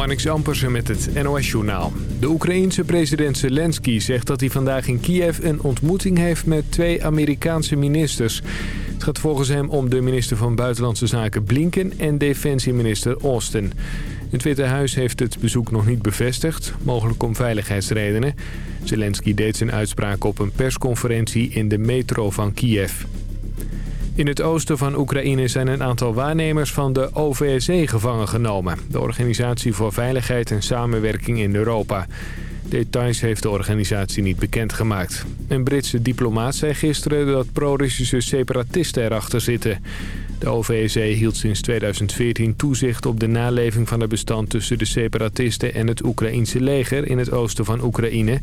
Marnix Ampersen met het NOS-journaal. De Oekraïense president Zelensky zegt dat hij vandaag in Kiev een ontmoeting heeft met twee Amerikaanse ministers. Het gaat volgens hem om de minister van Buitenlandse Zaken Blinken en defensieminister Austin. Het Witte Huis heeft het bezoek nog niet bevestigd, mogelijk om veiligheidsredenen. Zelensky deed zijn uitspraak op een persconferentie in de metro van Kiev. In het oosten van Oekraïne zijn een aantal waarnemers van de OVSE gevangen genomen. De Organisatie voor Veiligheid en Samenwerking in Europa. Details heeft de organisatie niet bekendgemaakt. Een Britse diplomaat zei gisteren dat pro-Russische separatisten erachter zitten. De OVSE hield sinds 2014 toezicht op de naleving van het bestand tussen de separatisten en het Oekraïense leger in het oosten van Oekraïne.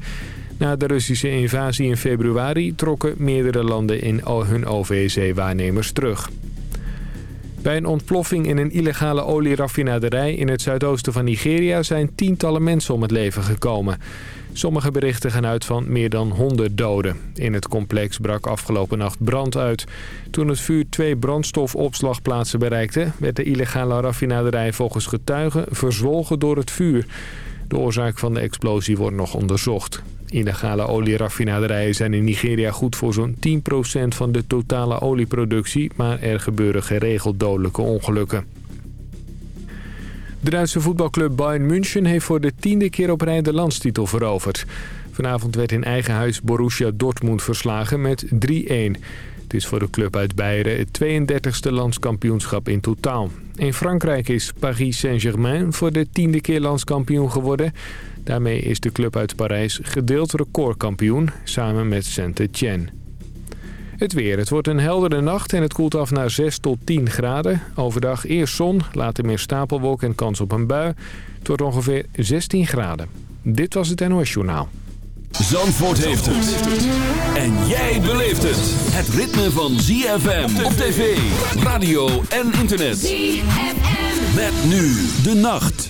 Na de Russische invasie in februari trokken meerdere landen in hun OVSE-waarnemers terug. Bij een ontploffing in een illegale olieraffinaderij in het zuidoosten van Nigeria zijn tientallen mensen om het leven gekomen. Sommige berichten gaan uit van meer dan 100 doden. In het complex brak afgelopen nacht brand uit. Toen het vuur twee brandstofopslagplaatsen bereikte... werd de illegale raffinaderij volgens getuigen verzwolgen door het vuur. De oorzaak van de explosie wordt nog onderzocht. Illegale olieraffinaderijen zijn in Nigeria goed voor zo'n 10% van de totale olieproductie... maar er gebeuren geregeld dodelijke ongelukken. De Duitse voetbalclub Bayern München heeft voor de tiende keer op rij de landstitel veroverd. Vanavond werd in eigen huis Borussia Dortmund verslagen met 3-1. Het is voor de club uit Beieren het 32e landskampioenschap in totaal. In Frankrijk is Paris Saint-Germain voor de tiende keer landskampioen geworden. Daarmee is de club uit Parijs gedeeld recordkampioen, samen met Saint-Étienne. Het weer. Het wordt een heldere nacht en het koelt af naar 6 tot 10 graden. Overdag eerst zon, later meer stapelwolk en kans op een bui. Het wordt ongeveer 16 graden. Dit was het NOS Journaal. Zandvoort heeft het. En jij beleeft het. Het ritme van ZFM op tv, radio en internet. ZFM. Met nu de nacht.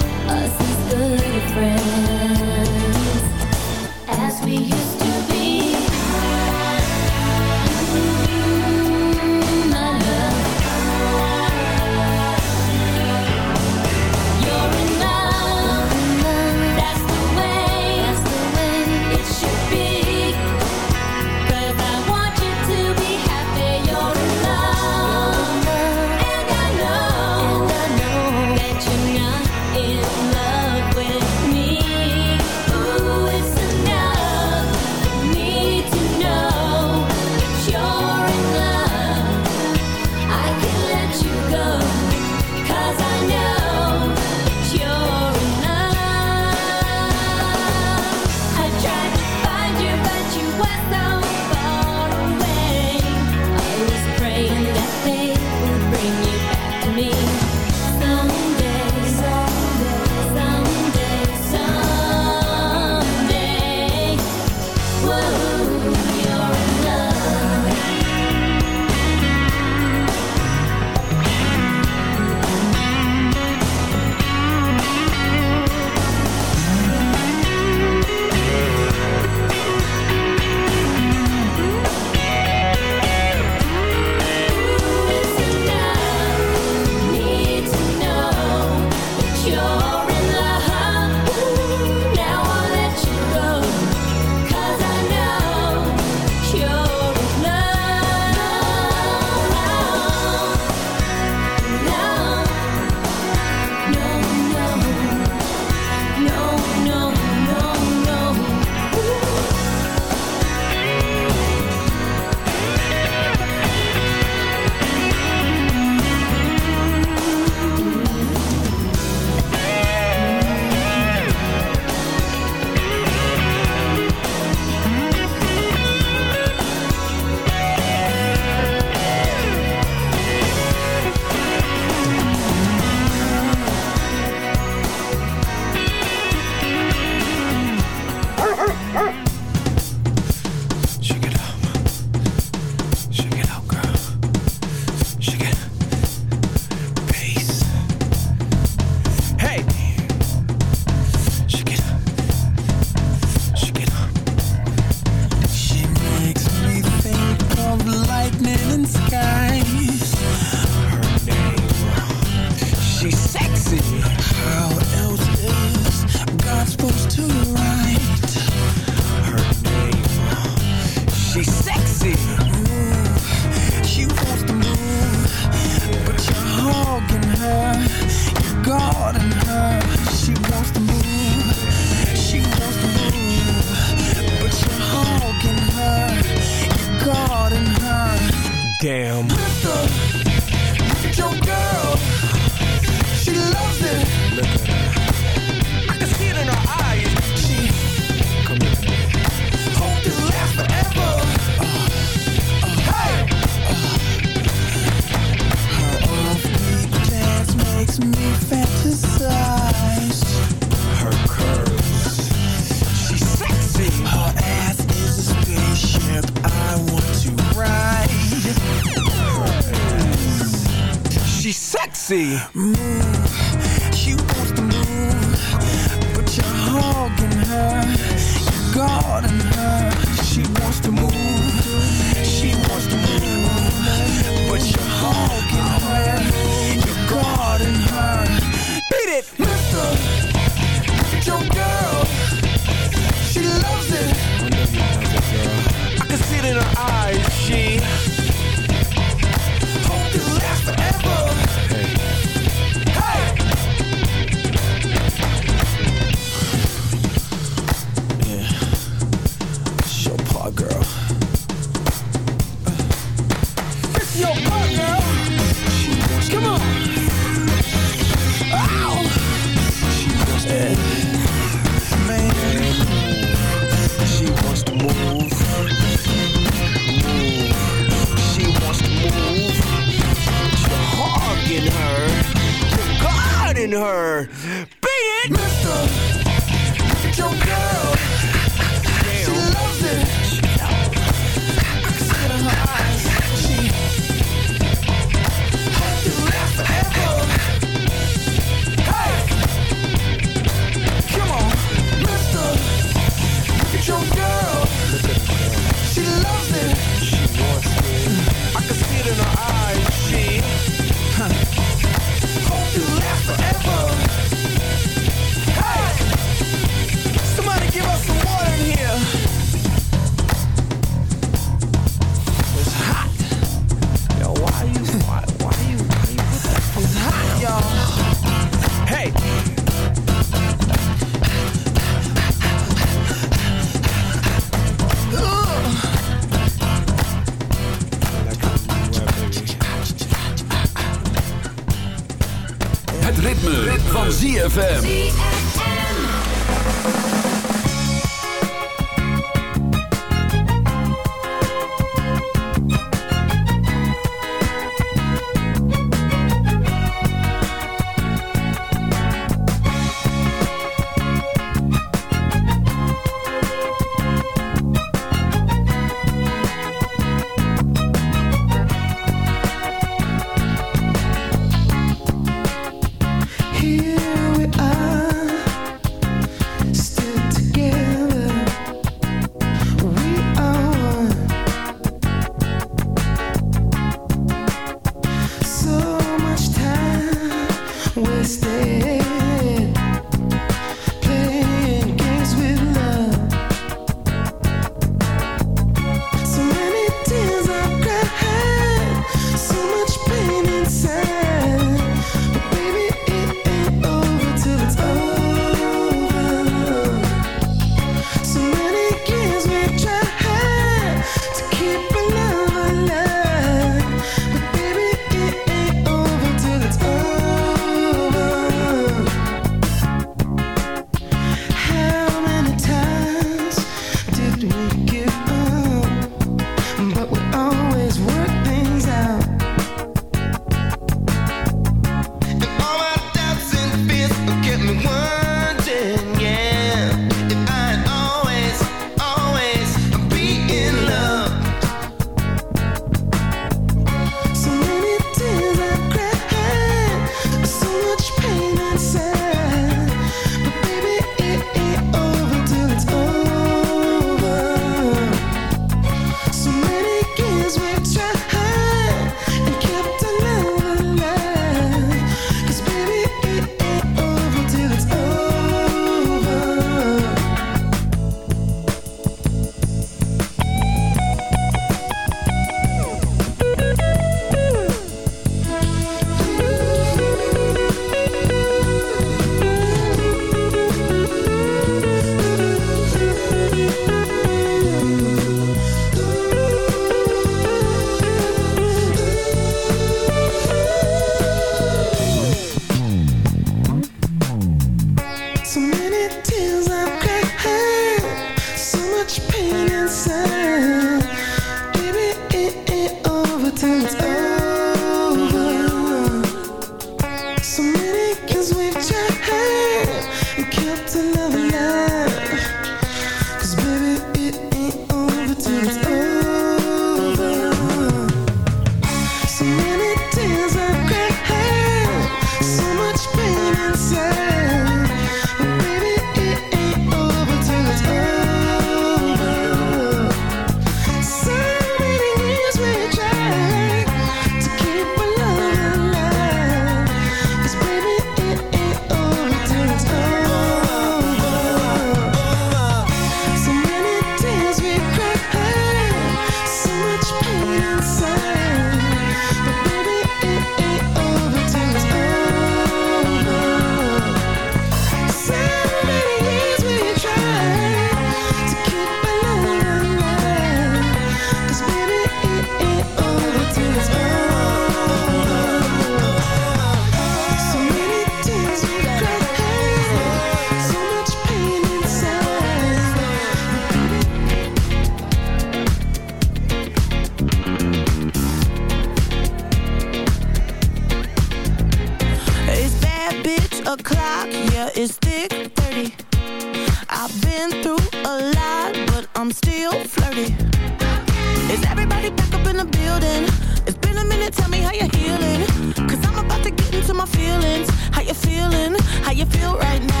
feelings, how you feeling, how you feel right now?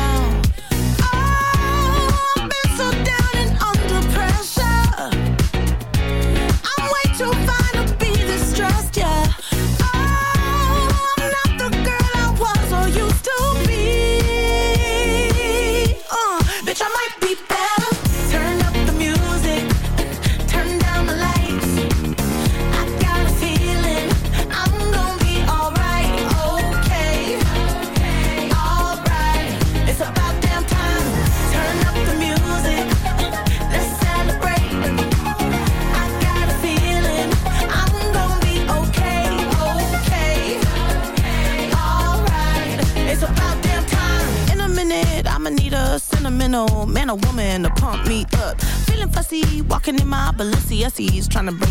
overseas trying to bring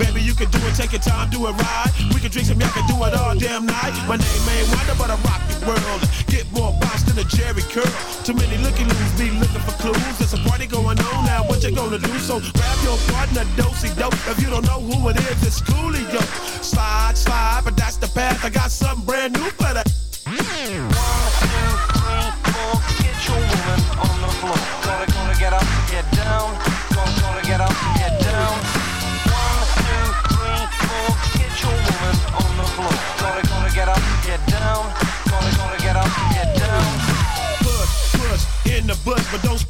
Baby, you can do it, take your time, do it right. We can drink some, y'all can do it all damn night. My name ain't Wonder, but I rock the world. Get more bounce than a Jheri curl. Too many looking loos be looking for clues. There's a party going on now, what you gonna do? So grab your partner, dosey dope. If you don't know who it is, it's Coolio. Slide, slide, but that's the path. I got something brand new for get your woman on the. Push, the bush, but step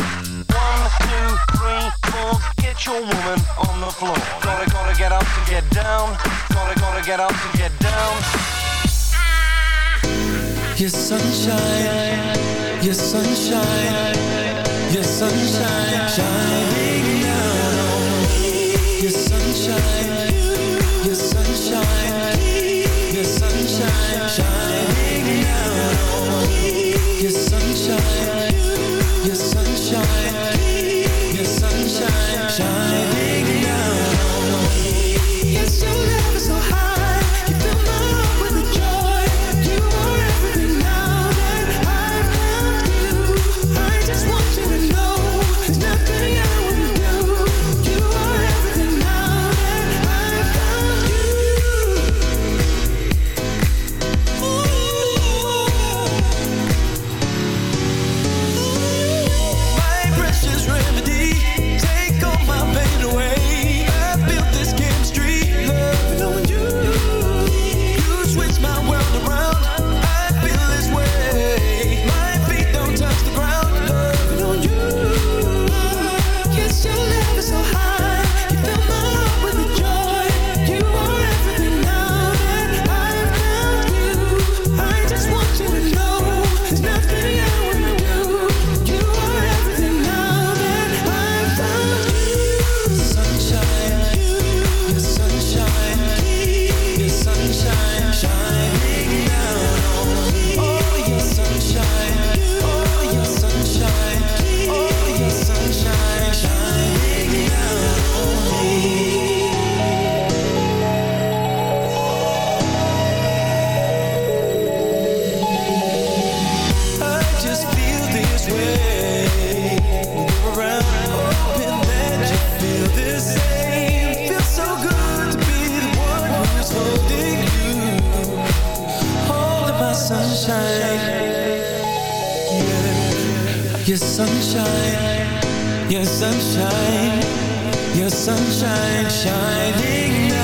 that. Your woman on the floor. Gotta, gotta get up to get down. Gotta, gotta get up to get down. Your sunshine, your sunshine, your sunshine, shining down on me. Your sunshine, your sunshine, your sunshine, your sunshine shining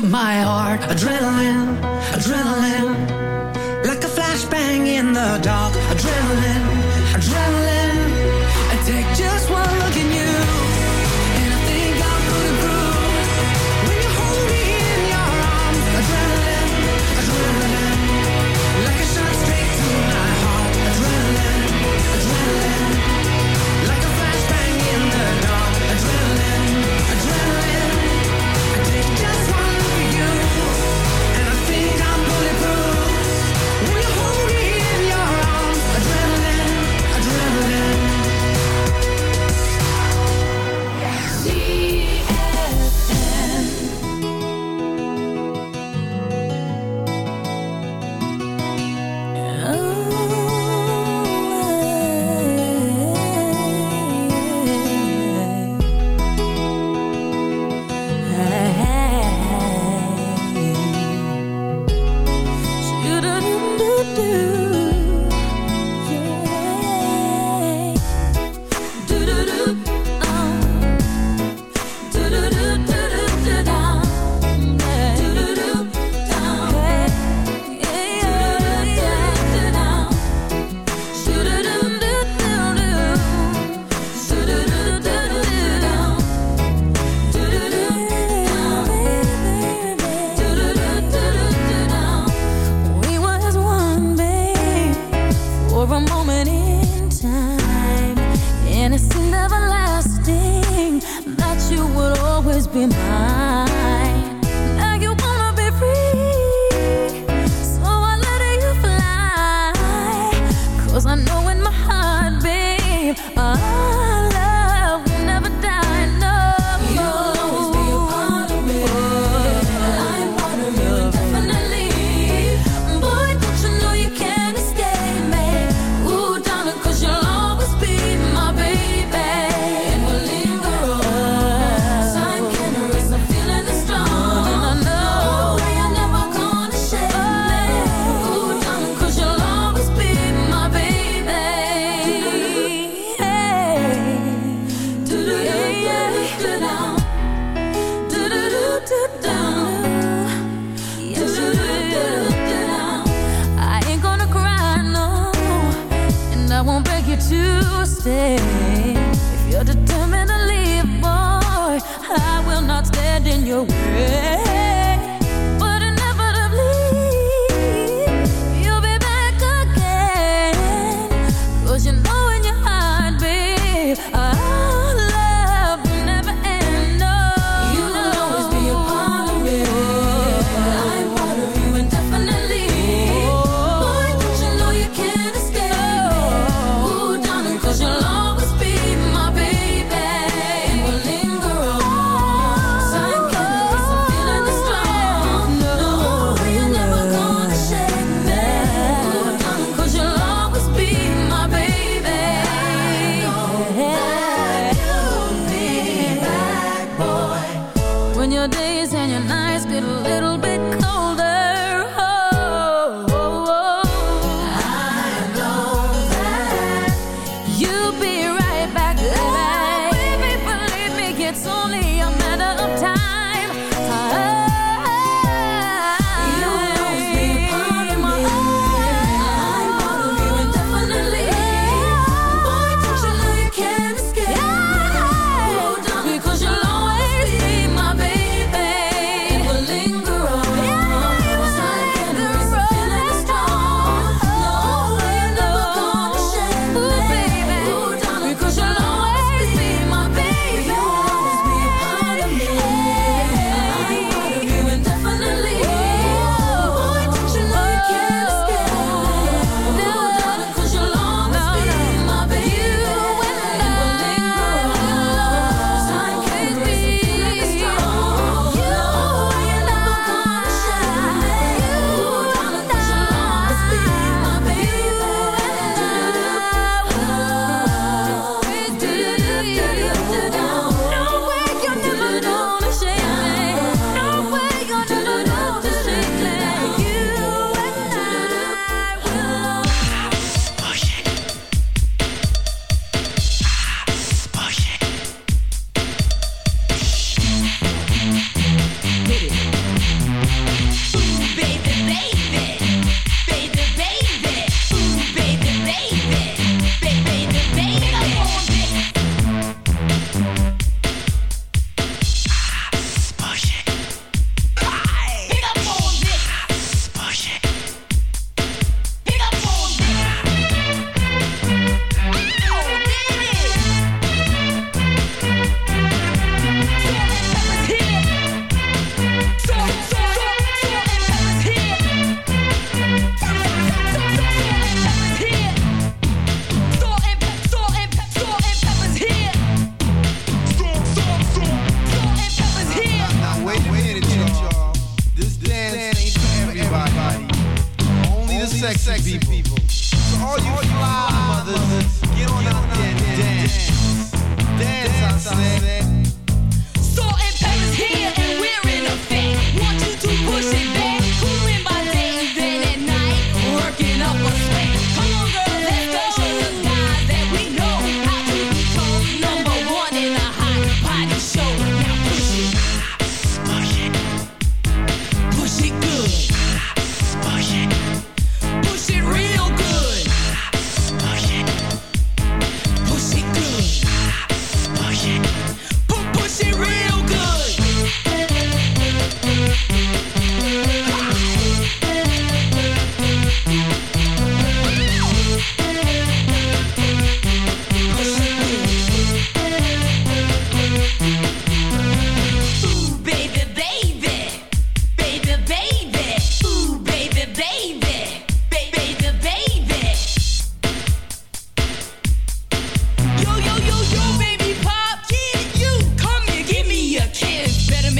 to my heart.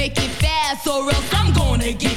make it fast or else I'm gonna get